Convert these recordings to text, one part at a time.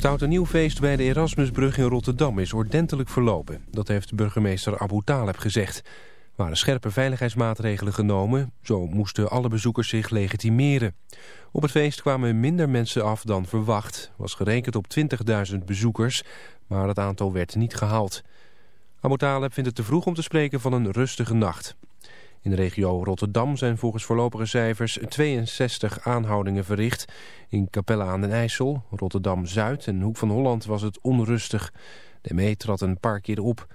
Het oud nieuw feest bij de Erasmusbrug in Rotterdam is ordentelijk verlopen. Dat heeft burgemeester Abu Taleb gezegd. Er waren scherpe veiligheidsmaatregelen genomen. Zo moesten alle bezoekers zich legitimeren. Op het feest kwamen minder mensen af dan verwacht. was gerekend op 20.000 bezoekers, maar het aantal werd niet gehaald. Abu Taleb vindt het te vroeg om te spreken van een rustige nacht. In de regio Rotterdam zijn volgens voorlopige cijfers 62 aanhoudingen verricht. In Capelle aan den IJssel, Rotterdam-Zuid en Hoek van Holland was het onrustig. De ME trad een paar keer op.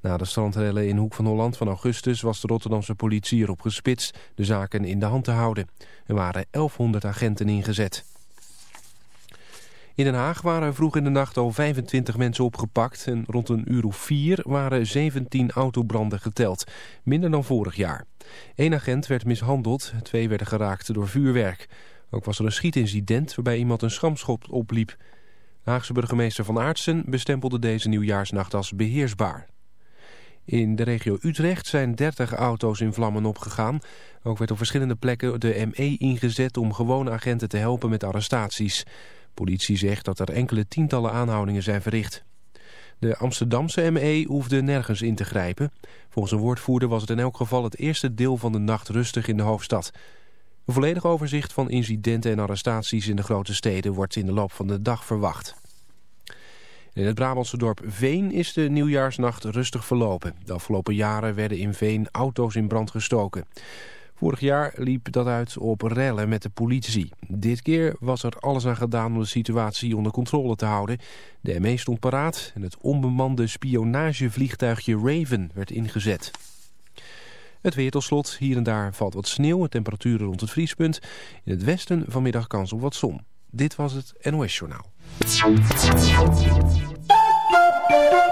Na de strandrellen in Hoek van Holland van augustus was de Rotterdamse politie erop gespitst de zaken in de hand te houden. Er waren 1100 agenten ingezet. In Den Haag waren vroeg in de nacht al 25 mensen opgepakt en rond een uur of vier waren 17 autobranden geteld. Minder dan vorig jaar. Eén agent werd mishandeld, twee werden geraakt door vuurwerk. Ook was er een schietincident waarbij iemand een schamschot opliep. Haagse burgemeester Van Aartsen bestempelde deze nieuwjaarsnacht als beheersbaar. In de regio Utrecht zijn 30 auto's in vlammen opgegaan. Ook werd op verschillende plekken de ME ingezet om gewone agenten te helpen met arrestaties. Politie zegt dat er enkele tientallen aanhoudingen zijn verricht. De Amsterdamse ME hoefde nergens in te grijpen. Volgens een woordvoerder was het in elk geval het eerste deel van de nacht rustig in de hoofdstad. Een volledig overzicht van incidenten en arrestaties in de grote steden wordt in de loop van de dag verwacht. In het Brabantse dorp Veen is de nieuwjaarsnacht rustig verlopen. De afgelopen jaren werden in Veen auto's in brand gestoken. Vorig jaar liep dat uit op rellen met de politie. Dit keer was er alles aan gedaan om de situatie onder controle te houden. De ME stond paraat en het onbemande spionagevliegtuigje Raven werd ingezet. Het weer tot slot. Hier en daar valt wat sneeuw. Temperaturen rond het vriespunt. In het westen vanmiddag kans op wat zon. Dit was het NOS Journaal.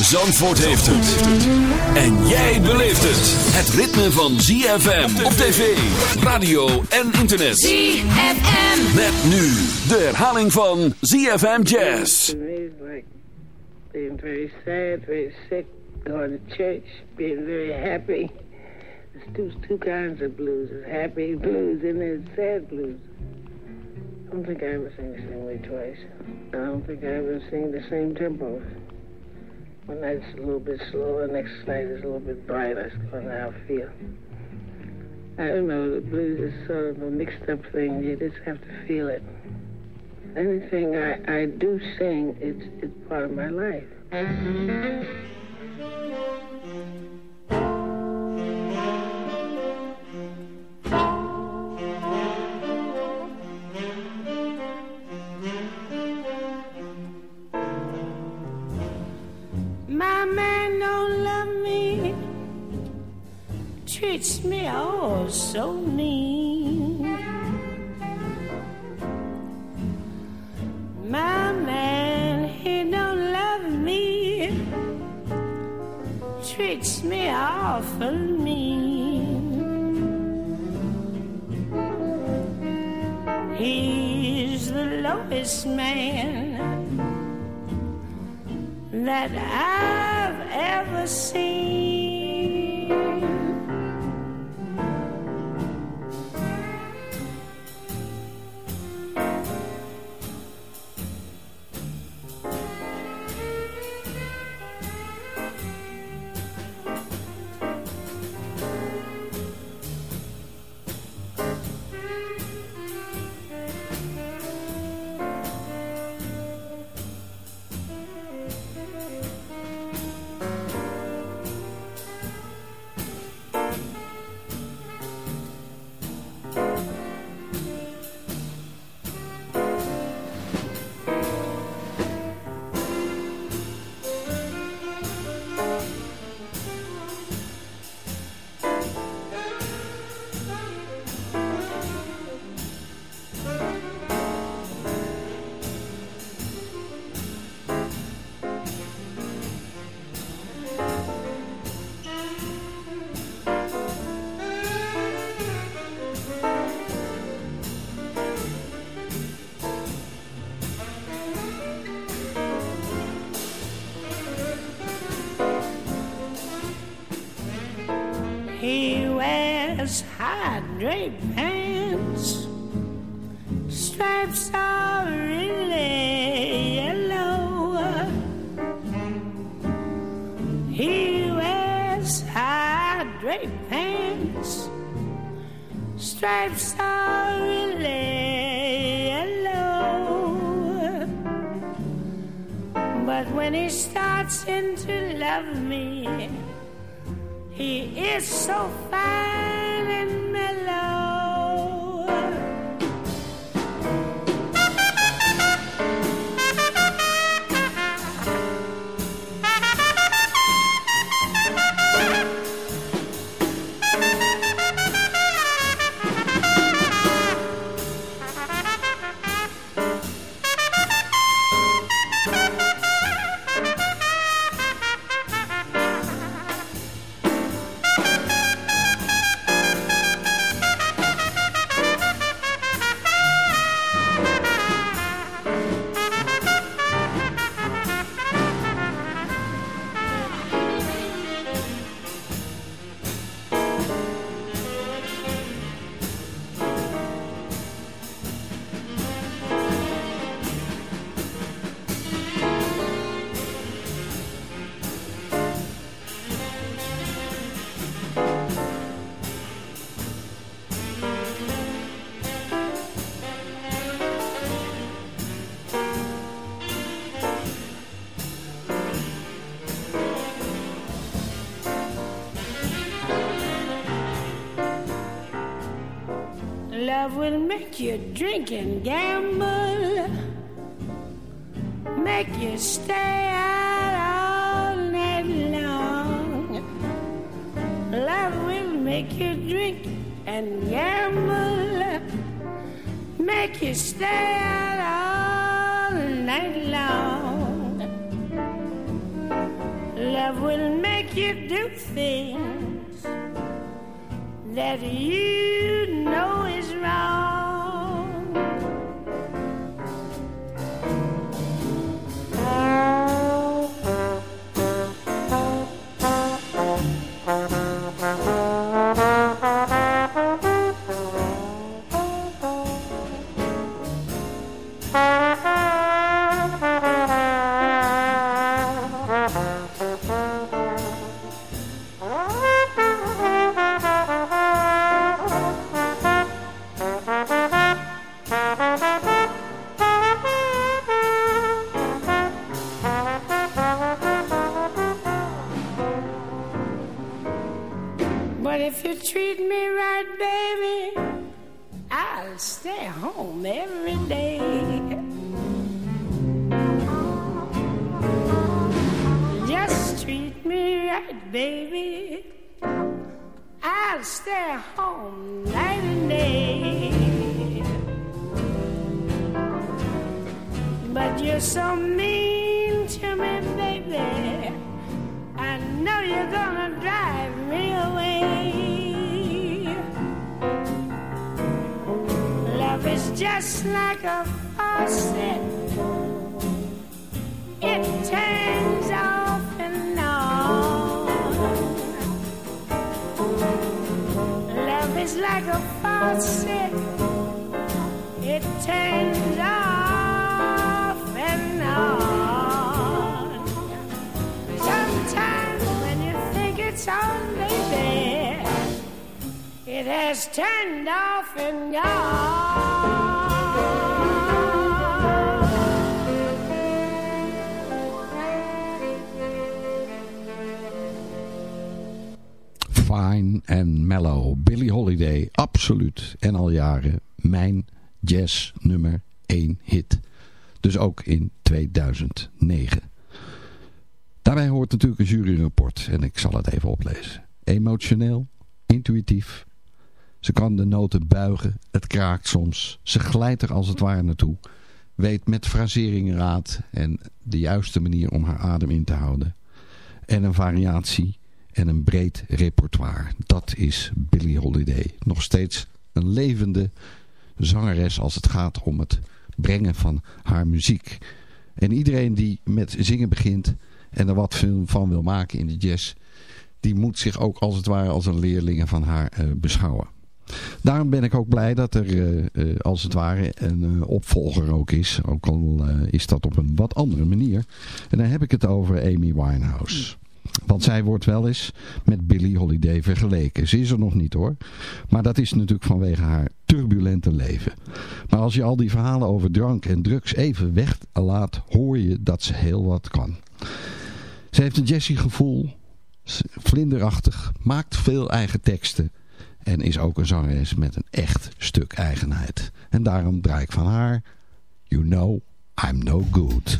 Zandvoort heeft het. En jij beleeft het. Het ritme van ZFM op tv, radio en internet. ZFM. Met nu de herhaling van ZFM Jazz. Like being very sad, very sick, going to church, being very happy. There's two, two kinds of blues. There's happy blues and there's sad blues. I don't think I ever sing the same way twice. I don't think I ever sing the same tempo. One night it's a little bit slower, next night it's a little bit brighter. Kind of how I feel. I don't know, the blues is sort of a mixed up thing. You just have to feel it. Anything I, I do sing, it's, it's part of my life. My man don't love me, treats me oh so mean. My man, he don't love me, treats me awful mean. He's the lowest man that I've ever seen. In to love me, he is so fine will make you drink and gamble, if you treat me right, baby, I'll stay home every day. Just treat me right, baby. I'll stay home night and day. But you're so absoluut. En al jaren mijn jazz nummer 1 hit. Dus ook in 2009. Daarbij hoort natuurlijk een juryrapport en ik zal het even oplezen. Emotioneel, intuïtief. Ze kan de noten buigen, het kraakt soms. Ze glijdt er als het ware naartoe. Weet met fraseringen raad en de juiste manier om haar adem in te houden. En een variatie en een breed repertoire. Dat is Billie Holiday. Nog steeds een levende zangeres als het gaat om het brengen van haar muziek. En iedereen die met zingen begint en er wat van wil maken in de jazz... die moet zich ook als het ware als een leerling van haar uh, beschouwen. Daarom ben ik ook blij dat er uh, uh, als het ware een opvolger ook is. Ook al is dat op een wat andere manier. En dan heb ik het over Amy Winehouse. Want zij wordt wel eens met Billie Holiday vergeleken. Ze is er nog niet hoor. Maar dat is natuurlijk vanwege haar turbulente leven. Maar als je al die verhalen over drank en drugs even weglaat, hoor je dat ze heel wat kan. Ze heeft een Jessie gevoel, vlinderachtig, maakt veel eigen teksten. En is ook een zangeres met een echt stuk eigenheid. En daarom draai ik van haar You Know I'm No Good.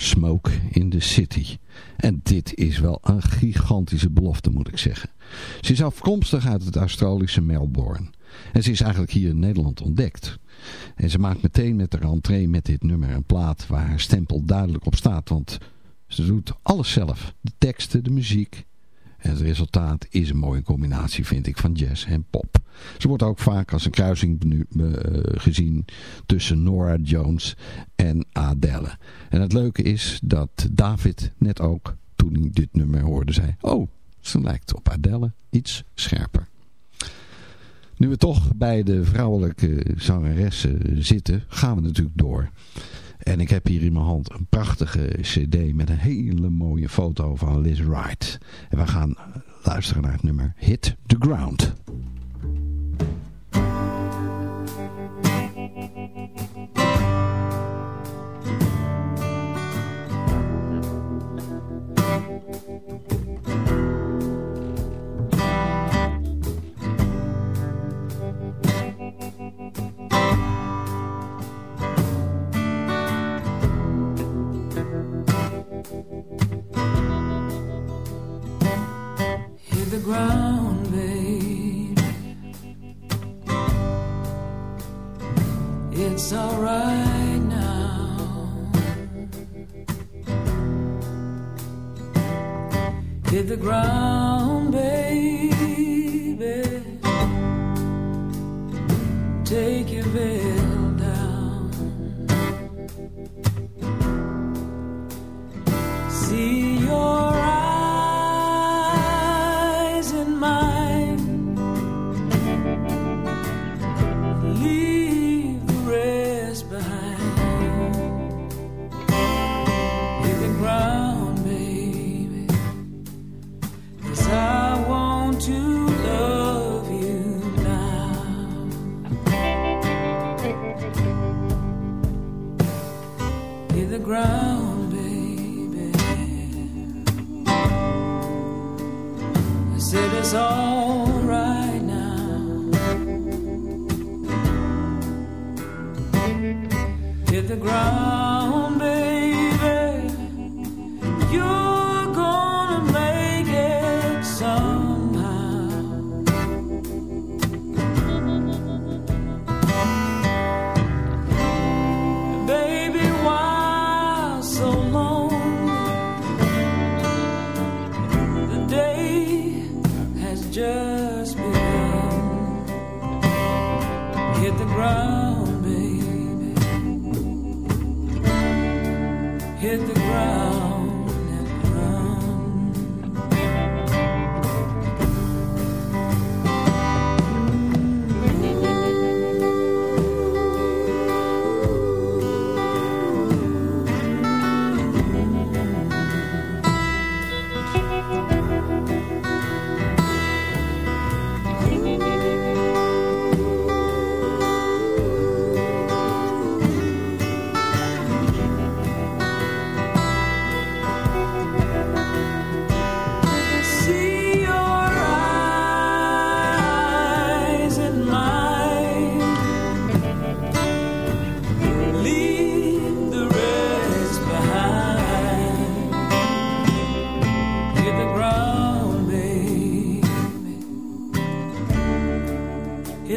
Smoke in the City. En dit is wel een gigantische belofte moet ik zeggen. Ze is afkomstig uit het Australische Melbourne. En ze is eigenlijk hier in Nederland ontdekt. En ze maakt meteen met de rentree met dit nummer een plaat waar haar stempel duidelijk op staat. Want ze doet alles zelf. De teksten, de muziek. Het resultaat is een mooie combinatie vind ik van jazz en pop. Ze wordt ook vaak als een kruising uh, gezien tussen Nora Jones en Adele. En het leuke is dat David net ook, toen hij dit nummer hoorde, zei... Oh, ze lijkt op Adele iets scherper. Nu we toch bij de vrouwelijke zangeressen zitten, gaan we natuurlijk door. En ik heb hier in mijn hand een prachtige cd met een hele mooie foto van Liz Wright. En we gaan luisteren naar het nummer Hit the Ground. the ground, babe. It's alright now. Hit the ground, baby. Take your bed.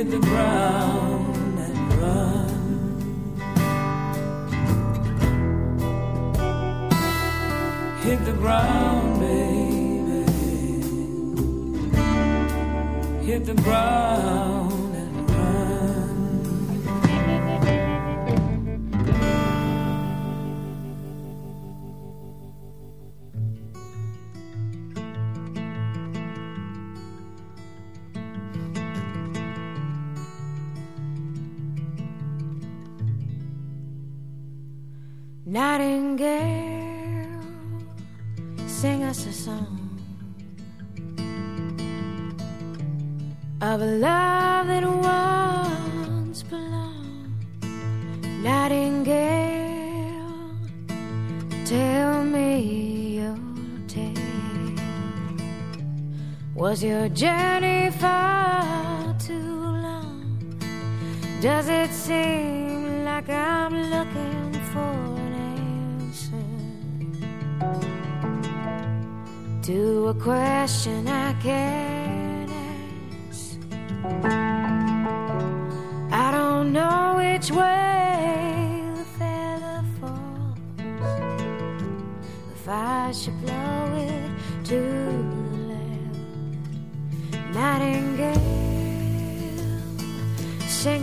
hit the ground and run. Hit the ground, baby. Hit the ground. Your journey far too long? Does it seem like I'm looking for an answer to a question I can't?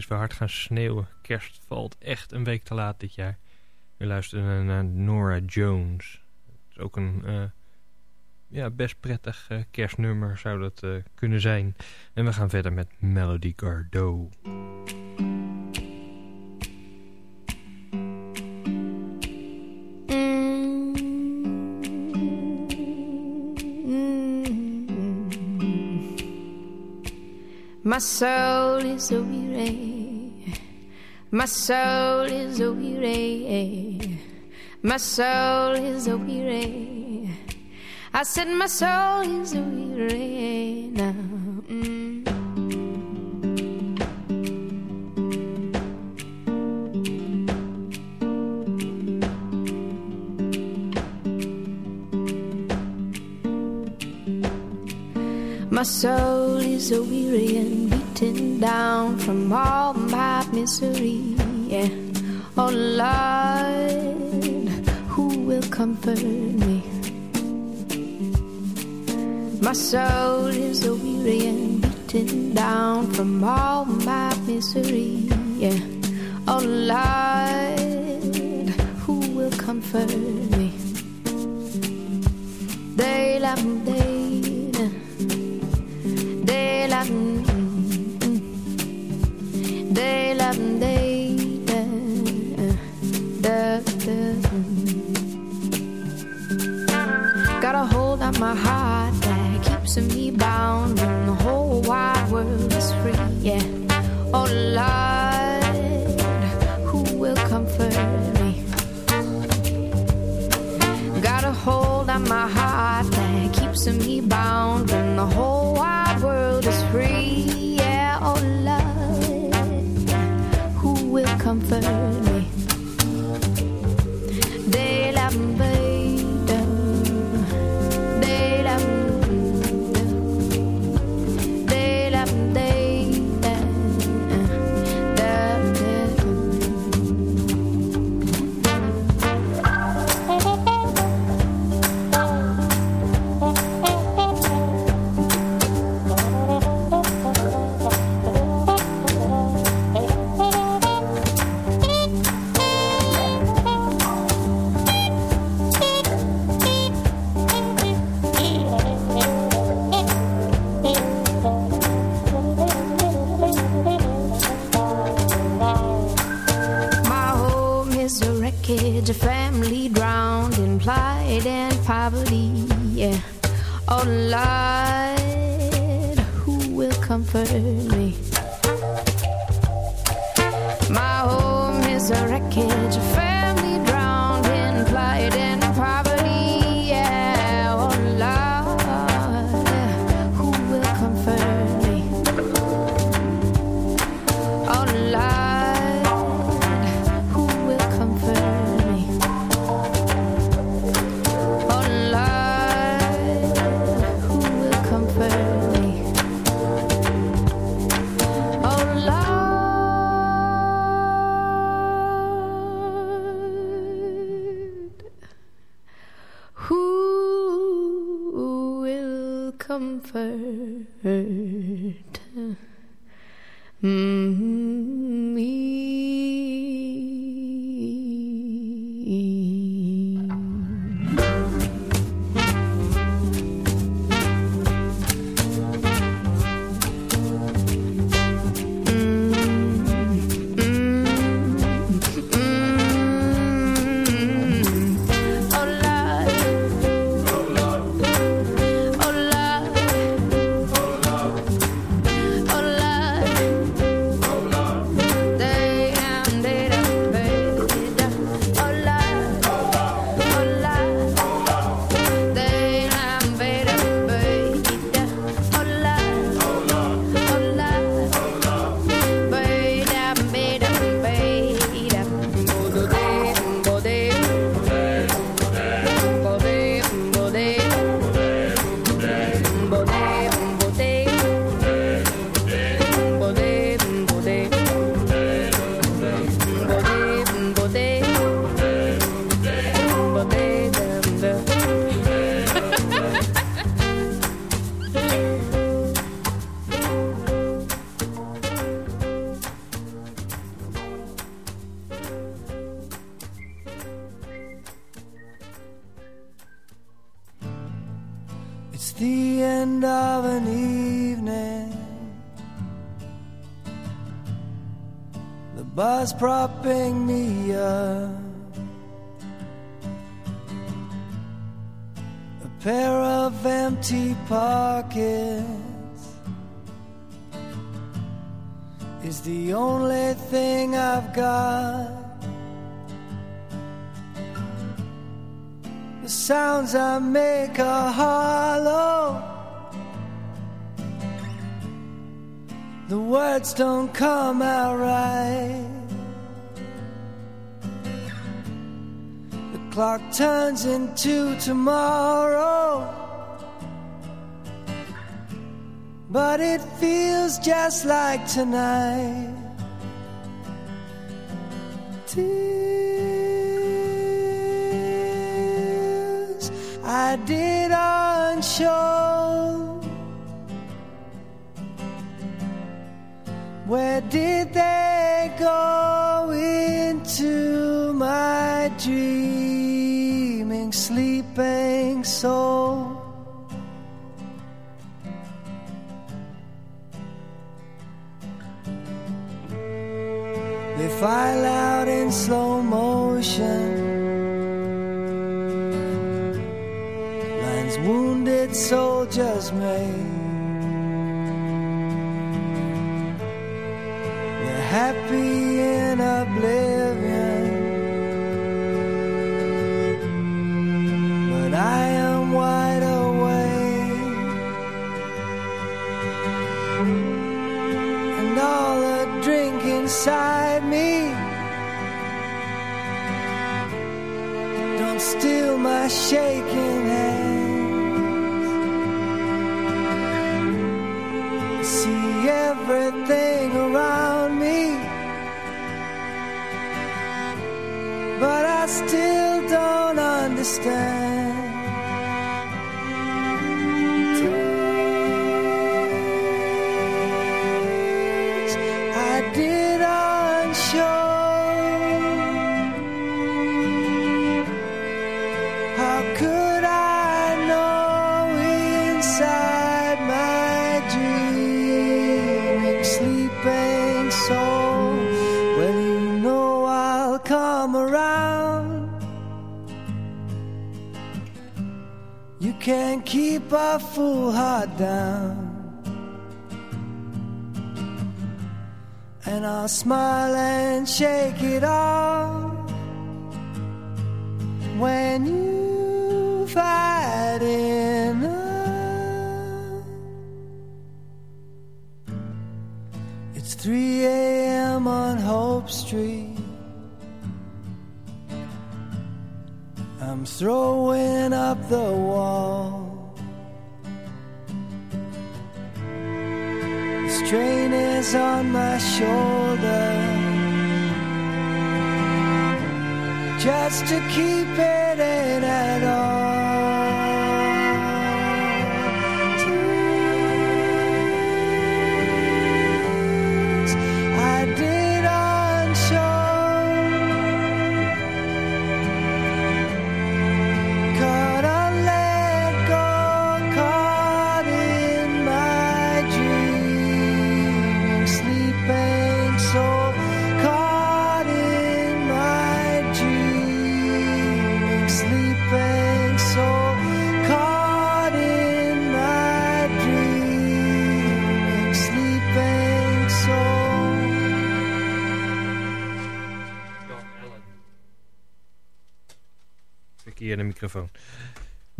is weer hard gaan sneeuwen. Kerst valt echt een week te laat dit jaar. We luisteren naar Nora Jones. Het is ook een uh, ja, best prettig uh, kerstnummer zou dat uh, kunnen zijn. En we gaan verder met Melody Gardot. My soul is a weary. My soul is a weary. My soul is a weary. I said my soul is a weary now. Mm. My soul is a weary and down from all my misery. Yeah. Oh Lord, who will comfort me? My soul is a weary and beaten down from all my misery. Yeah. Oh Lord, who will comfort me? They love day, de la de la de da Got a hold on my heart that keeps me bound when the whole wide world is free. Yeah, oh Lord, who will comfort me? Got a hold on my heart that keeps me bound the whole comfort who will comfort propping me up. A pair of empty pockets is the only thing I've got. The sounds I make are hollow. The words don't come out right. Clock turns into tomorrow. But it feels just like tonight. Tears I did on show. Where did they go into my dreaming, sleeping soul? They file out in slow motion. Lines wounded soldiers made. They're happy in oblivion. Inside me. Don't steal my shaking hands. See everything around me. But I still don't understand a fool heart down. and I'll smile and shake it off when you've had enough. It's 3 a.m. on Hope Street. I'm throwing up the wall. Train is on my shoulder. Just to keep it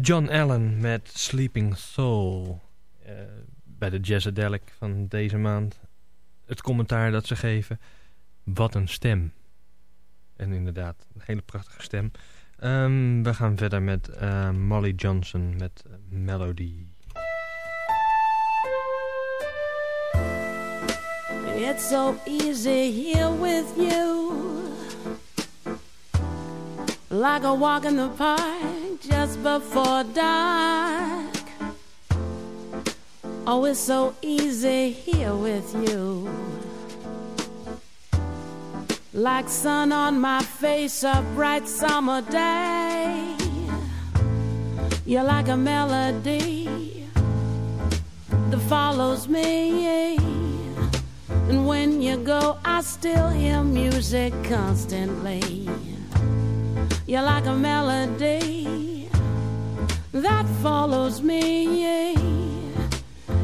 John Allen met Sleeping Soul. Eh, bij de Jazzadelic van deze maand. Het commentaar dat ze geven. Wat een stem. En inderdaad, een hele prachtige stem. Ehm, we gaan verder met eh, Molly Johnson met eh, Melody. It's so easy here with you. Like a walk in the park just before dark. Oh, it's so easy here with you. Like sun on my face, a bright summer day. You're like a melody that follows me. And when you go, I still hear music constantly. You're like a melody that follows me.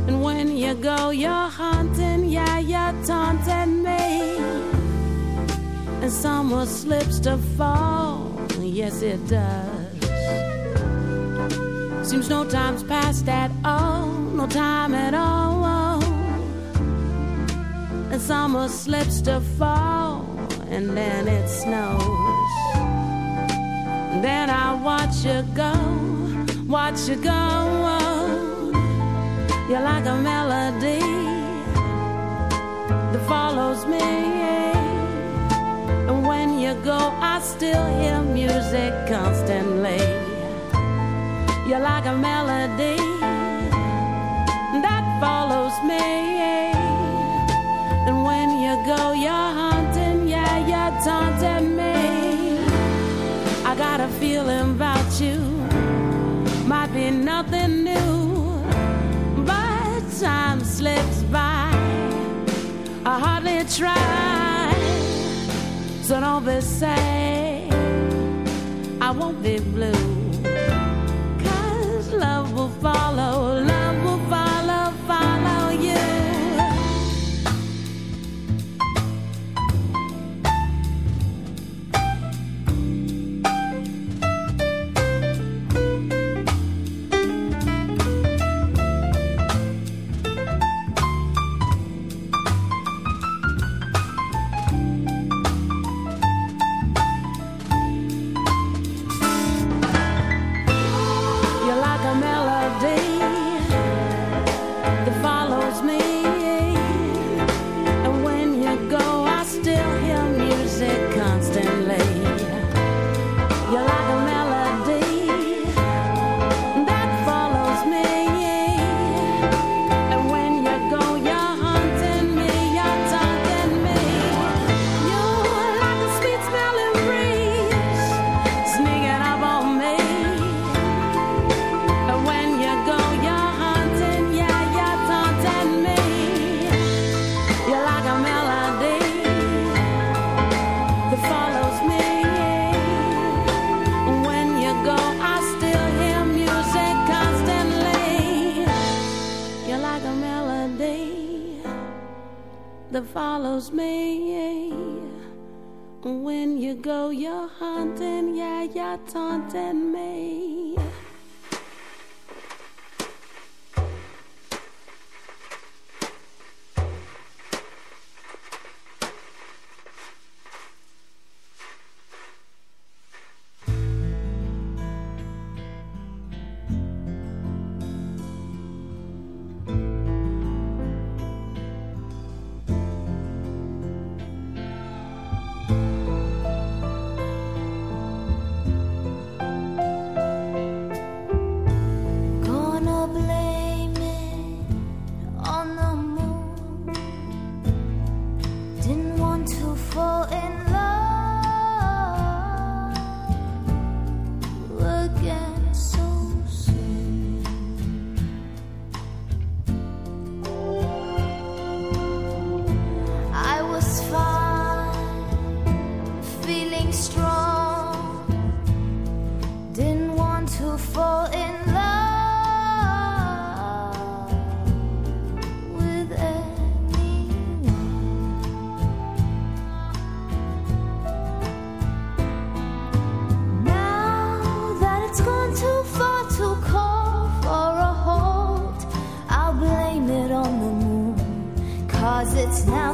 And when you go, you're haunting, yeah, you're taunting me. And summer slips to fall, yes, it does. Seems no time's passed at all, no time at all. Oh. And summer slips to fall, and then it snows. Then I watch you go, watch you go. You're like a melody that follows me. And when you go, I still hear music constantly. You're like a melody that follows me. And when you go, you're got a feeling about you, might be nothing new, but time slips by. I hardly try, so don't be sad. I won't be blue it's now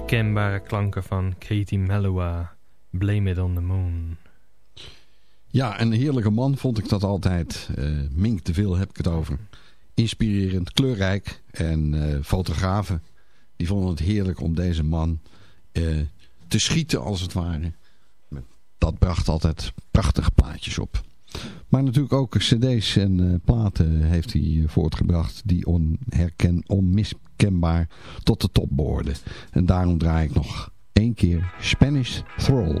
onmiskenbare klanken van Katie Melua. Blame It On The Moon. Ja, een heerlijke man vond ik dat altijd. Uh, Mink de Veel heb ik het over. Inspirerend, kleurrijk en uh, fotografen. Die vonden het heerlijk om deze man uh, te schieten als het ware. Dat bracht altijd prachtige plaatjes op. Maar natuurlijk ook cd's en platen heeft hij voortgebracht die onherken, onmiskenbaar tot de top. En daarom draai ik nog één keer Spanish Thrall.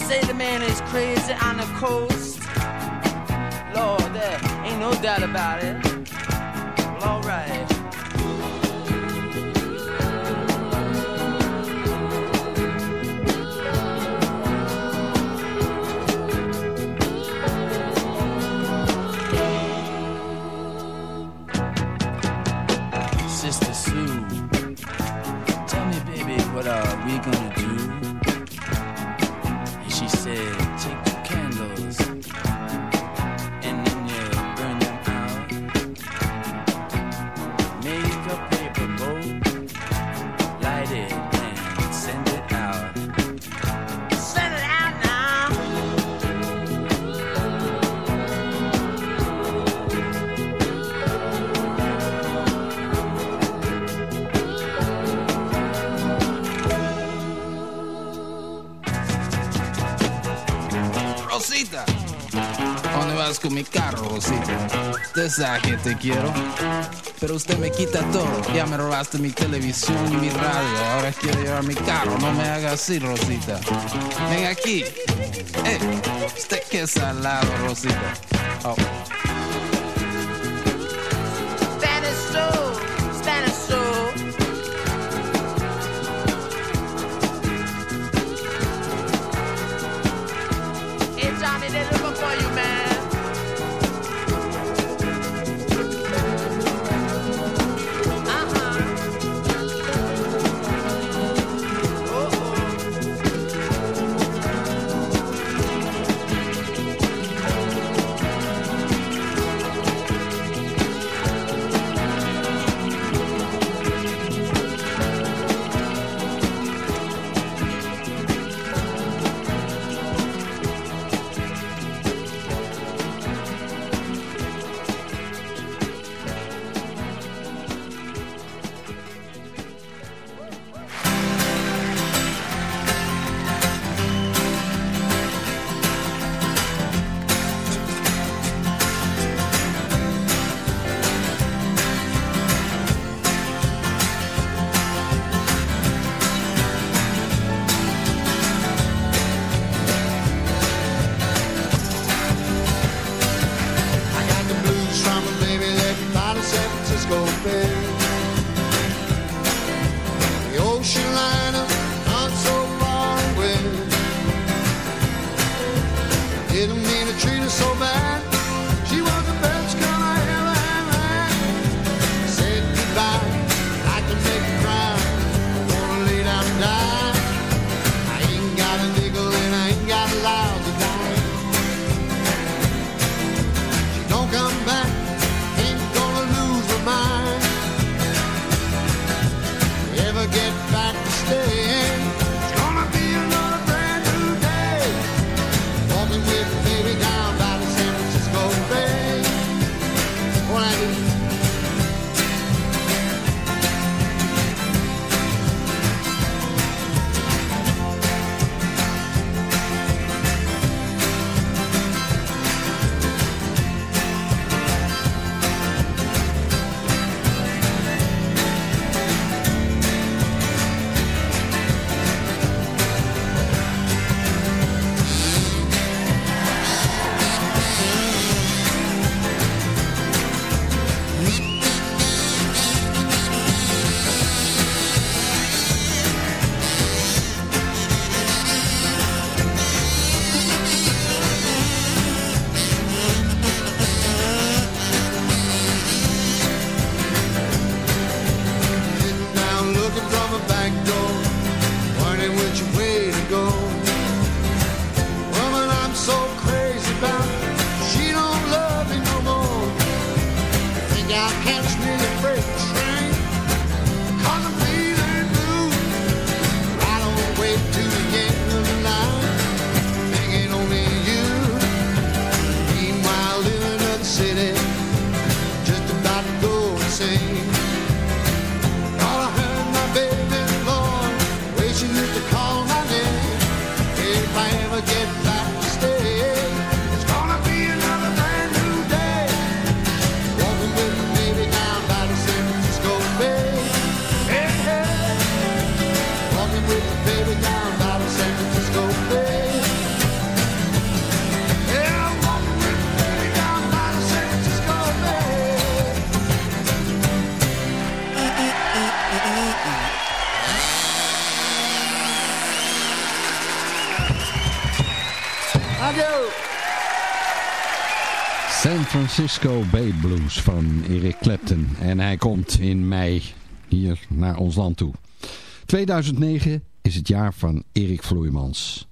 Say the man is crazy on the coast. Lord, there ain't no doubt about it. Well, alright. Sister Sue, tell me, baby, what are we gonna yeah. Do? con mi carro, Rosita. Usted sabe que te quiero, pero usted me quita todo. Ya me robaste mi televisión y mi radio. Ahora quiero llevar mi carro. No me haga así, Rosita. Ven aquí. Eh, usted que salado, Rosita. Oh. Francisco Bay Blues van Eric Clapton. En hij komt in mei hier naar ons land toe. 2009 is het jaar van Erik Vloeimans.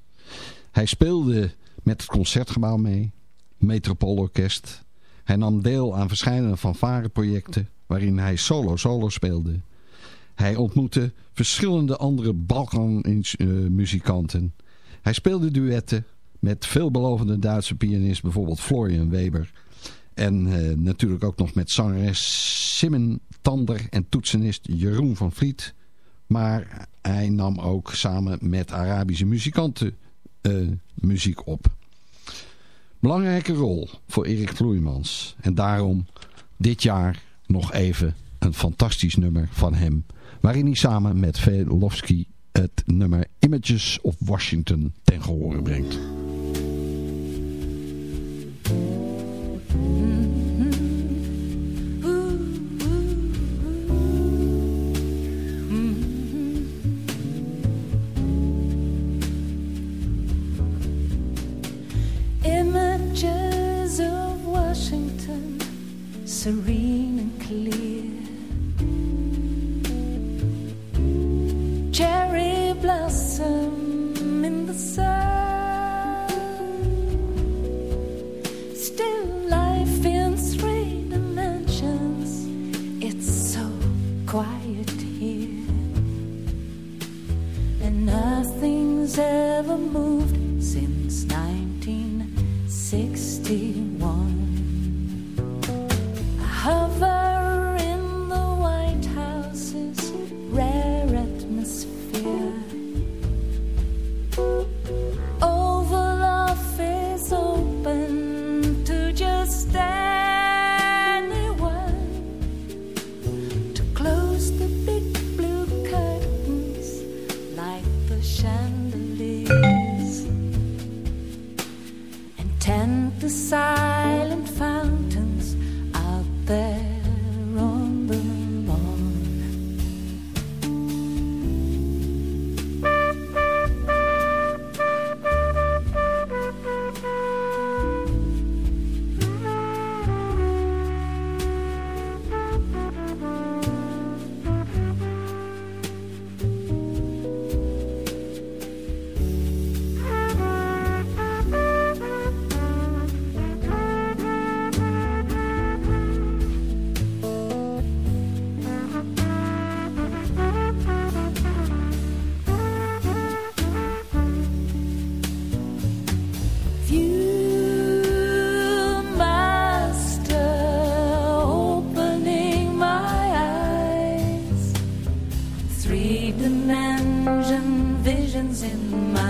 Hij speelde met het Concertgebouw mee, Metropoolorkest. Hij nam deel aan verschillende fanfareprojecten waarin hij solo-solo speelde. Hij ontmoette verschillende andere Balkan-muzikanten. Hij speelde duetten met veelbelovende Duitse pianist, bijvoorbeeld Florian Weber. En eh, natuurlijk ook nog met zangeres Simon Tander en toetsenist Jeroen van Vliet. Maar hij nam ook samen met Arabische muzikanten eh, muziek op. Belangrijke rol voor Erik Vloeimans. En daarom dit jaar nog even een fantastisch nummer van hem. Waarin hij samen met Velofsky het nummer Images of Washington ten gehore brengt. Serene and clear.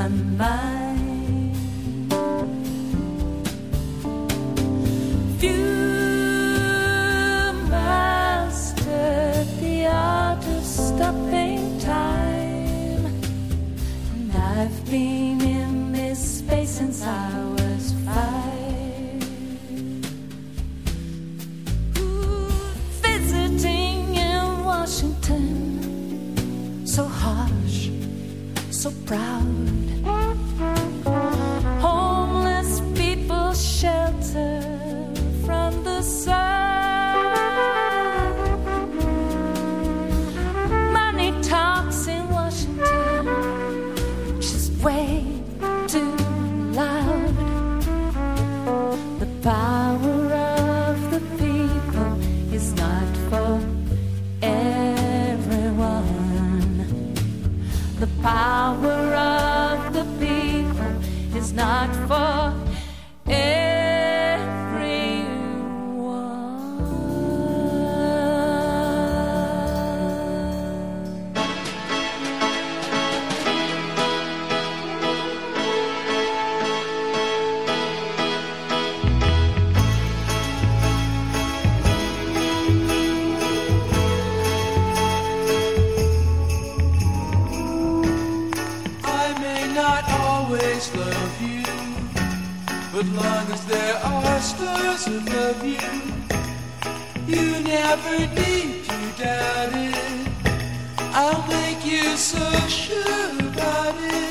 My mind. Viewmaster, the art of stopping time. And I've been in this space since I was five. Visiting in Washington, so harsh, so proud. cause I love you. You never need to doubt it. I'll make you so sure about it.